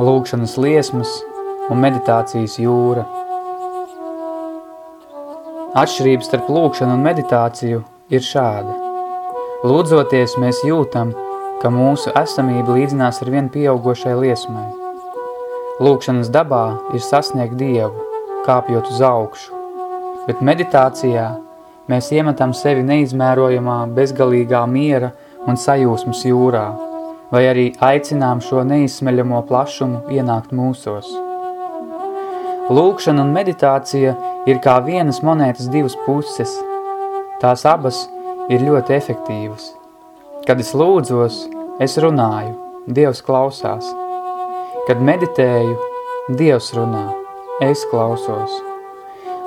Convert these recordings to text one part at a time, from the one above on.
lūkšanas liesmas un meditācijas jūra. Atšķirības starp lūkšanu un meditāciju ir šāda. Lūdzoties, mēs jūtam, ka mūsu esamība līdzinās ar vien pieaugošai liesmai. Lūkšanas dabā ir sasniegt Dievu, kāpjot uz augšu, bet meditācijā mēs iemetam sevi neizmērojamā, bezgalīgā miera un sajūsmas jūrā – vai arī aicinām šo neizsmeļamo plašumu ienākt mūsos. Lūkšana un meditācija ir kā vienas monētas divas puses. Tās abas ir ļoti efektīvas. Kad es lūdzos, es runāju, Dievs klausās. Kad meditēju, Dievs runā, es klausos.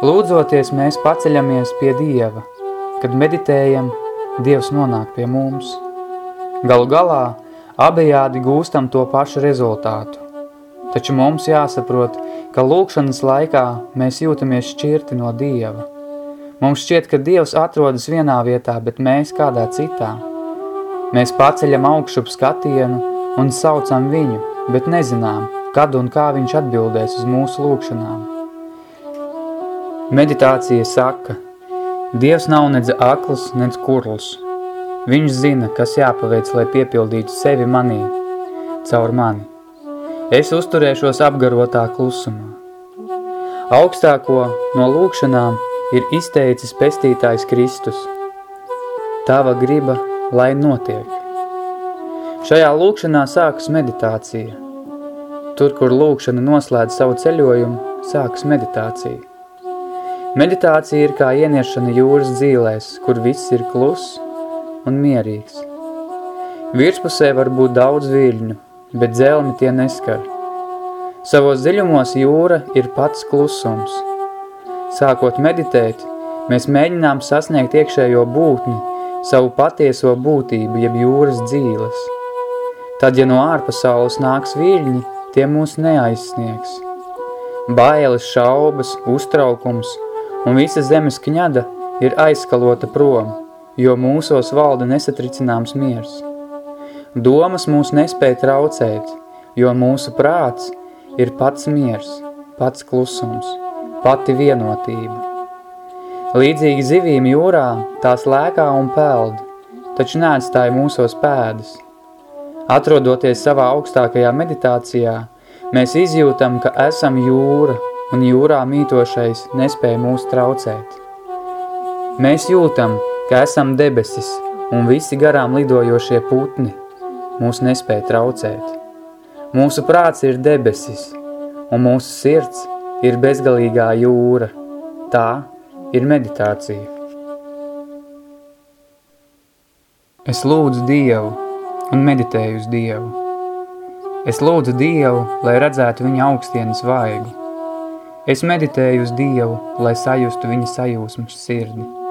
Lūdzoties, mēs paceļamies pie Dieva. Kad meditējam, Dievs nonāk pie mums. Galu galā, Abejādi gūstam to pašu rezultātu. Taču mums jāsaprot, ka lūkšanas laikā mēs jūtamies šķirti no Dieva. Mums šķiet, ka Dievs atrodas vienā vietā, bet mēs kādā citā. Mēs paceļam augšup skatienu un saucam viņu, bet nezinām, kad un kā viņš atbildēs uz mūsu lūkšanām. Meditācija saka, Dievs nav nedz akls, nedz kurls – Viņš zina, kas jāpaveic, lai piepildītu sevi manī, caur mani. Es uzturēšos apgarotā klusumā. Augstāko no lūkšanām ir izteicis pestītājs Kristus. Tava griba, lai notiek. Šajā lūkšanā sākas meditācija. Tur, kur lūkšana noslēdz savu ceļojumu, sākas meditācija. Meditācija ir kā ieniešana jūras dzīlēs, kur viss ir kluss un mierīgs. Virspusē var būt daudz viļņu, bet dzelmi tie neskar. Savos dziļumos jūra ir pats klusums. Sākot meditēt, mēs mēģinām sasniegt iekšējo būtni, savu patieso būtību, jeb jūras dzīles. Tad, ja no ārpasaules nāks viļņi, tie mūs neaizsniegs. Bailes, šaubas, uztraukums un visa zemes kņada ir aizskalota prom – jo mūsos valda nesatricināms miers. Domas mūs nespēja traucēt, jo mūsu prāts ir pats miers, pats klusums, pati vienotība. Līdzīgi zivīm jūrā tās lēkā un peld, taču neatstāja mūsos pēdas. Atrodoties savā augstākajā meditācijā, mēs izjūtam, ka esam jūra un jūrā mītošais nespēja mūs traucēt. Mēs jūtam, ka esam debesis un visi garām lidojošie putni mūs nespēja traucēt. Mūsu prāts ir debesis un mūsu sirds ir bezgalīgā jūra. Tā ir meditācija. Es lūdzu Dievu un meditēju uz Dievu. Es lūdzu Dievu, lai redzētu viņa augstienas vaigu. Es meditēju uz Dievu, lai sajustu viņa sajūsmas sirdi.